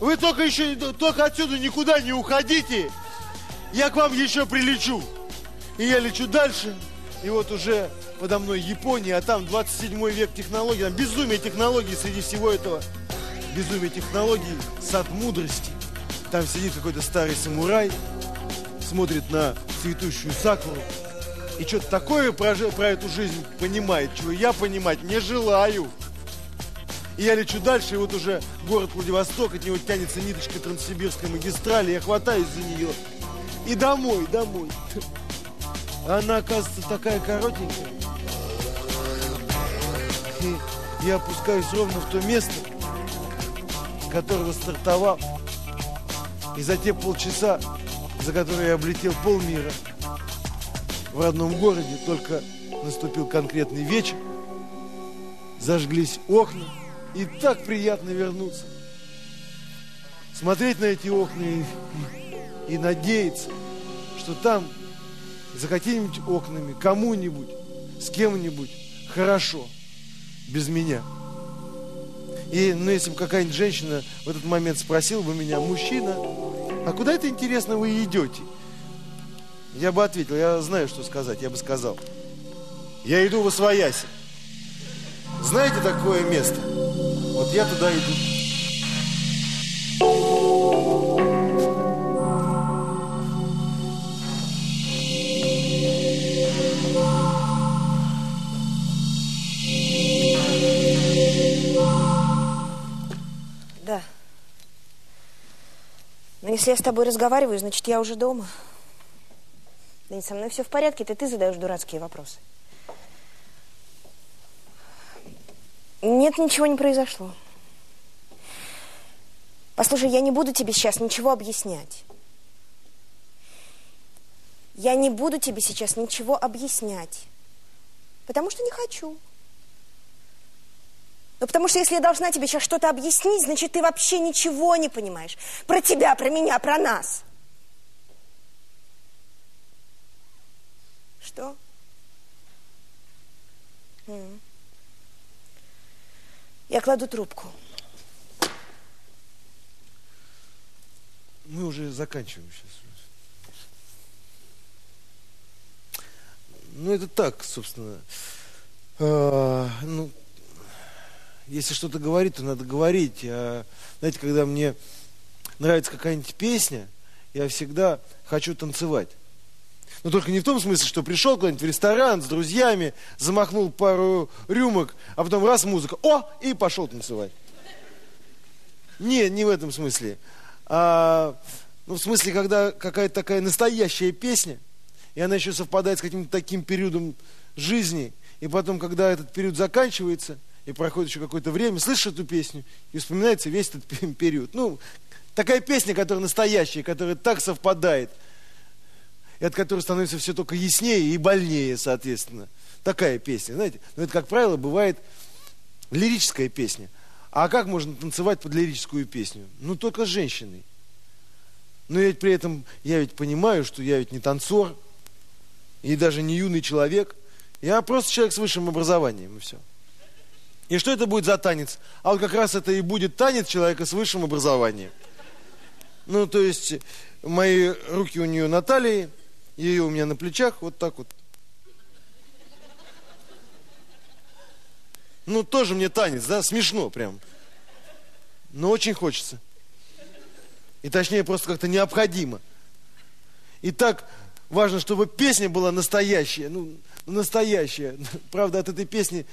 Вы только еще, только отсюда никуда не уходите. Я к вам еще прилечу. И я лечу дальше. И вот уже подо мной Япония, а там 27 век технологий. Там безумие технологий среди всего этого. Безумие технологий, сад мудрости. Там сидит какой-то старый самурай, смотрит на цветущую сакуру. И что-то такое про, про эту жизнь понимает, чего я понимать не желаю. И я лечу дальше, и вот уже город Владивосток, от него тянется ниточка Транссибирской магистрали, я хватаюсь за нее. И домой, домой. Она, оказывается, такая коротенькая. И я опускаюсь ровно в то место, которого стартовал. И за те полчаса, за которые я облетел полмира, в родном городе только наступил конкретный вечер, зажглись окна, и так приятно вернуться. Смотреть на эти окна и, и, и надеяться, что там за какими-нибудь окнами кому-нибудь, с кем-нибудь хорошо, без меня. И, ну, если бы какая-нибудь женщина в этот момент спросила бы меня, мужчина, а куда это, интересно, вы идете? Я бы ответил, я знаю, что сказать, я бы сказал. Я иду в Освояси. Знаете такое место? Вот я туда иду. Да. Но если я с тобой разговариваю, значит, я уже дома. Да не со мной все в порядке, это ты задаешь дурацкие вопросы. Нет, ничего не произошло. Послушай, я не буду тебе сейчас ничего объяснять. Я не буду тебе сейчас ничего объяснять. Потому что не хочу. Ну, потому что если я должна тебе сейчас что-то объяснить, значит, ты вообще ничего не понимаешь. Про тебя, про меня, про нас. Что? М Я кладу трубку. Мы уже заканчиваем сейчас. Ну, это так, собственно. А, ну, если что-то говорить, то надо говорить. А, знаете, когда мне нравится какая-нибудь песня, я всегда хочу танцевать. Но только не в том смысле, что пришел куда-нибудь в ресторан с друзьями, замахнул пару рюмок, а потом раз музыка, о, и пошел танцевать. Не, не в этом смысле. А, ну, в смысле, когда какая-то такая настоящая песня, и она еще совпадает с каким-то таким периодом жизни, и потом, когда этот период заканчивается, и проходит еще какое-то время, слышишь эту песню, и вспоминается весь этот период. Ну, такая песня, которая настоящая, которая так совпадает – и от которой становится все только яснее и больнее, соответственно. Такая песня, знаете. Но это, как правило, бывает лирическая песня. А как можно танцевать под лирическую песню? Ну, только с женщиной. Но ведь при этом я ведь понимаю, что я ведь не танцор, и даже не юный человек. Я просто человек с высшим образованием, и все. И что это будет за танец? А вот как раз это и будет танец человека с высшим образованием. Ну, то есть, мои руки у нее на талии, ее у меня на плечах, вот так вот. Ну, тоже мне танец, да, смешно прям. Но очень хочется. И точнее, просто как-то необходимо. И так важно, чтобы песня была настоящая, ну, настоящая. Правда, от этой песни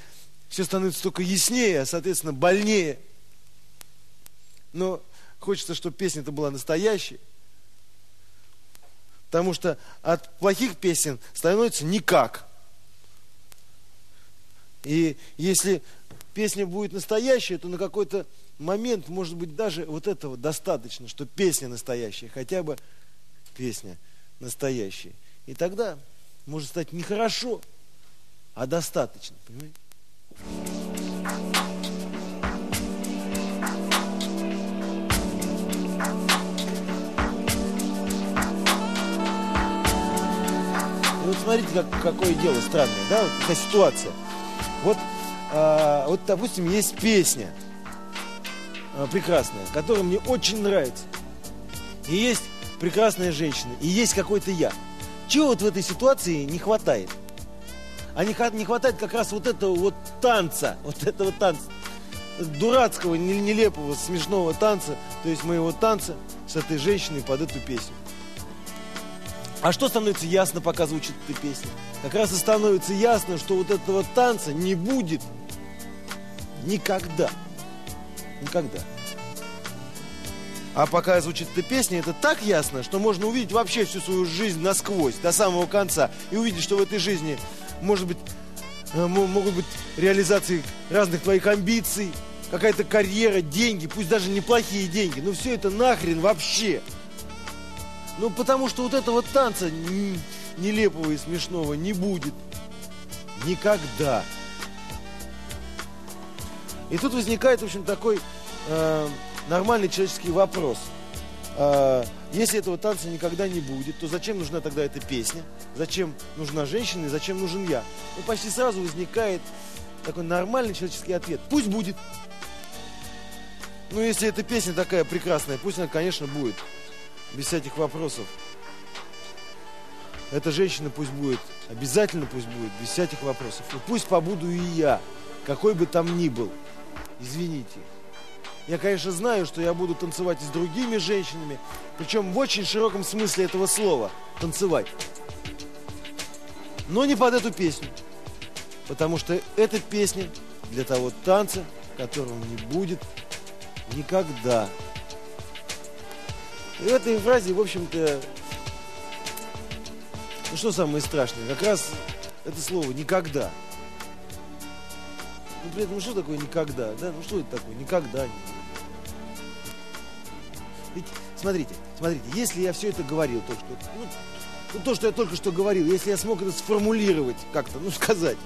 все становится только яснее, а, соответственно, больнее. Но хочется, чтобы песня-то была настоящая. Потому что от плохих песен становится никак. И если песня будет настоящая, то на какой-то момент, может быть, даже вот этого достаточно, что песня настоящая, хотя бы песня настоящая. И тогда может стать не хорошо, а достаточно, понимаете? Смотрите, как, какое дело странное, да, вот какая ситуация. Вот, э, вот, допустим, есть песня. э, прекрасная, которая мне очень нравится. И есть прекрасная женщина, и есть какой-то я. Чего вот в этой ситуации не хватает? А не, не хватает как раз вот этого вот танца, вот этого танца, дурацкого, нелепого, смешного танца, то есть моего танца с этой женщиной под эту песню. А что становится ясно, пока звучит эта песня? Как раз и становится ясно, что вот этого танца не будет никогда. Никогда. А пока звучит эта песня, это так ясно, что можно увидеть вообще всю свою жизнь насквозь, до самого конца. И увидеть, что в этой жизни, может быть, э, могут быть реализации разных твоих амбиций, какая-то карьера, деньги, пусть даже неплохие деньги. Но все это нахрен вообще. Ну, потому что вот этого танца нелепого и смешного не будет. Никогда. И тут возникает, в общем, такой э, нормальный человеческий вопрос. Э, если этого танца никогда не будет, то зачем нужна тогда эта песня? Зачем нужна женщина и зачем нужен я? Ну, почти сразу возникает такой нормальный человеческий ответ. Пусть будет. Ну, если эта песня такая прекрасная, пусть она, конечно, будет без всяких вопросов. Эта женщина пусть будет, обязательно пусть будет, без всяких вопросов. И пусть побуду и я, какой бы там ни был. Извините. Я, конечно, знаю, что я буду танцевать и с другими женщинами, причем в очень широком смысле этого слова – танцевать. Но не под эту песню, потому что эта песня для того танца, которого не будет никогда. И в этой фразе, в общем-то, ну что самое страшное? Как раз это слово «никогда». Ну, при этом, ну что такое «никогда»? Да? Ну что это такое? Никогда. Ведь, смотрите, смотрите, если я все это говорил только что, ну, ну, то, что я только что говорил, если я смог это сформулировать как-то, ну, сказать,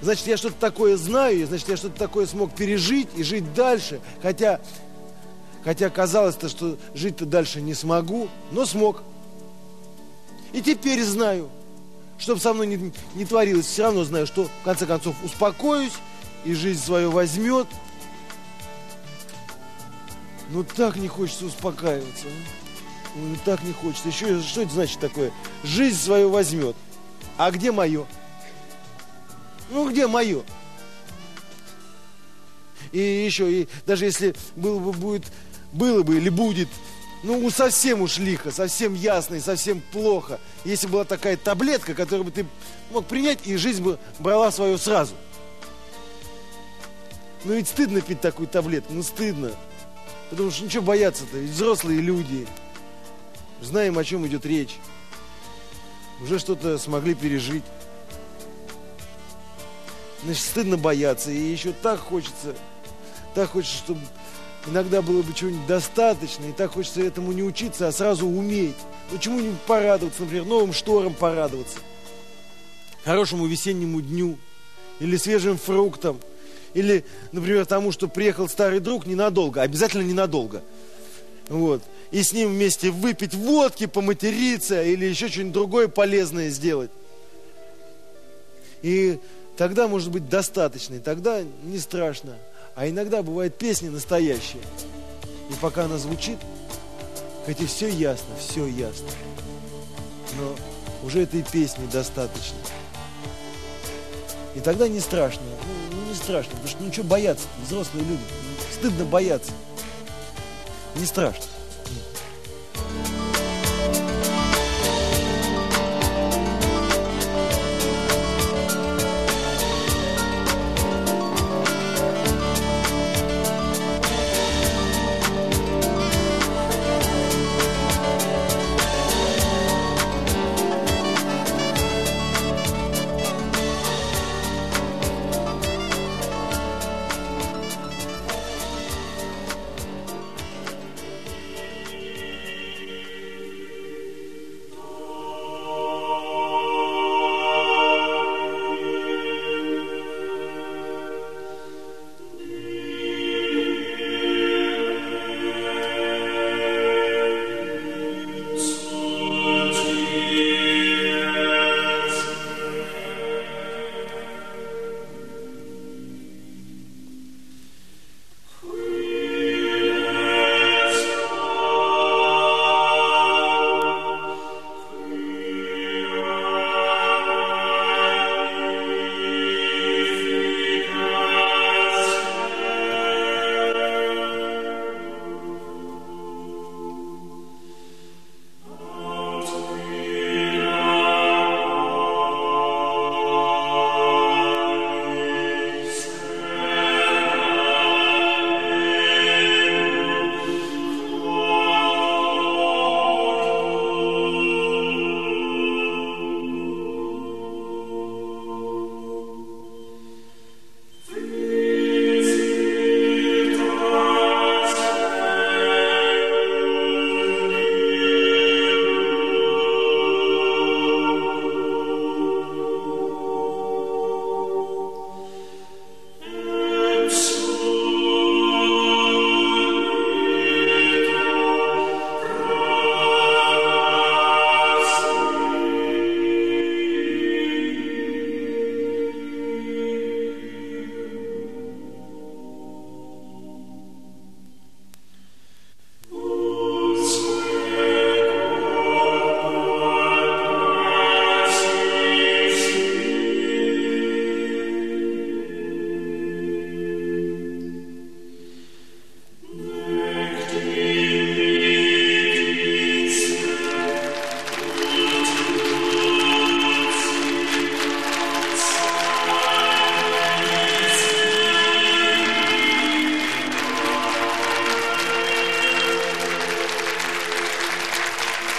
значит, я что-то такое знаю, значит, я что-то такое смог пережить и жить дальше, хотя Хотя казалось-то, что жить-то дальше не смогу, но смог. И теперь знаю, чтобы со мной не, не творилось, все равно знаю, что в конце концов успокоюсь, и жизнь свою возьмет. Ну так не хочется успокаиваться. А? Ну так не хочется. Еще что это значит такое? Жизнь свою возьмет. А где мое? Ну где мое? И еще, и даже если был бы, будет было бы или будет, ну, совсем уж лихо, совсем ясно и совсем плохо, если была такая таблетка, которую бы ты мог принять, и жизнь бы брала свою сразу. Ну, ведь стыдно пить такую таблетку, ну, стыдно. Потому что ничего бояться-то, ведь взрослые люди. Знаем, о чем идет речь. Уже что-то смогли пережить. Значит, стыдно бояться. И еще так хочется, так хочется, чтобы иногда было бы чего-нибудь достаточно, и так хочется этому не учиться, а сразу уметь. Ну, чему-нибудь порадоваться, например, новым шторам порадоваться, хорошему весеннему дню, или свежим фруктам, или, например, тому, что приехал старый друг ненадолго, обязательно ненадолго. Вот. И с ним вместе выпить водки, поматериться или еще что-нибудь другое полезное сделать. И тогда может быть достаточно, и тогда не страшно. А иногда бывают песни настоящие. И пока она звучит, хоть и все ясно, все ясно, но уже этой песни достаточно. И тогда не страшно. Ну, ну не страшно, потому что ничего бояться, взрослые люди. Стыдно бояться. Не страшно.